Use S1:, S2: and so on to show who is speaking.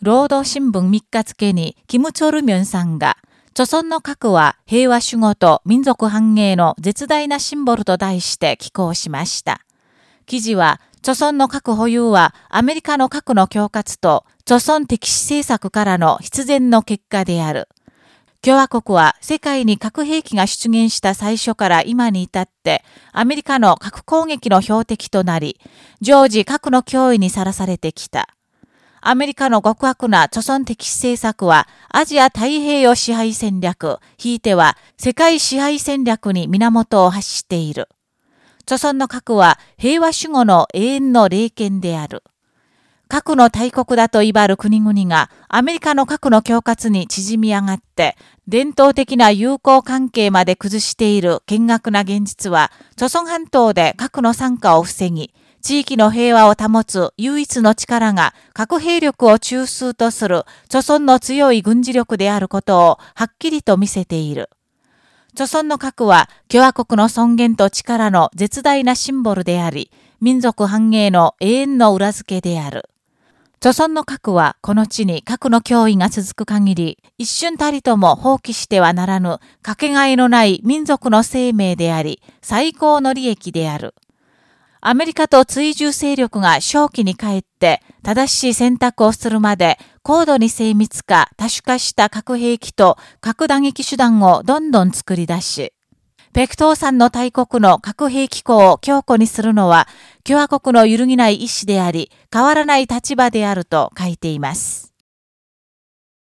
S1: 労働新聞3日付に、キム・チョルミョンさんが、著村の核は平和守護と民族繁栄の絶大なシンボルと題して寄稿しました。記事は、著村の核保有はアメリカの核の恐喝と、著村敵視政策からの必然の結果である。共和国は世界に核兵器が出現した最初から今に至って、アメリカの核攻撃の標的となり、常時核の脅威にさらされてきた。アメリカの極悪な著存的政策は、アジア太平洋支配戦略、ひいては世界支配戦略に源を発している。著存の核は平和守護の永遠の霊剣である。核の大国だと威張る国々がアメリカの核の恐喝に縮み上がって、伝統的な友好関係まで崩している見学な現実は、著村半島で核の参加を防ぎ、地域の平和を保つ唯一の力が核兵力を中枢とする著村の強い軍事力であることをはっきりと見せている。著村の核は共和国の尊厳と力の絶大なシンボルであり、民族繁栄の永遠の裏付けである。著村の核はこの地に核の脅威が続く限り、一瞬たりとも放棄してはならぬ、かけがえのない民族の生命であり、最高の利益である。アメリカと追従勢力が正気に帰って正しい選択をするまで高度に精密化、多種化した核兵器と核打撃手段をどんどん作り出し、ペクトーさんの大国の核兵器庫を強固にするのは共和国の揺るぎない意志であり、変わらない立場であると書いています。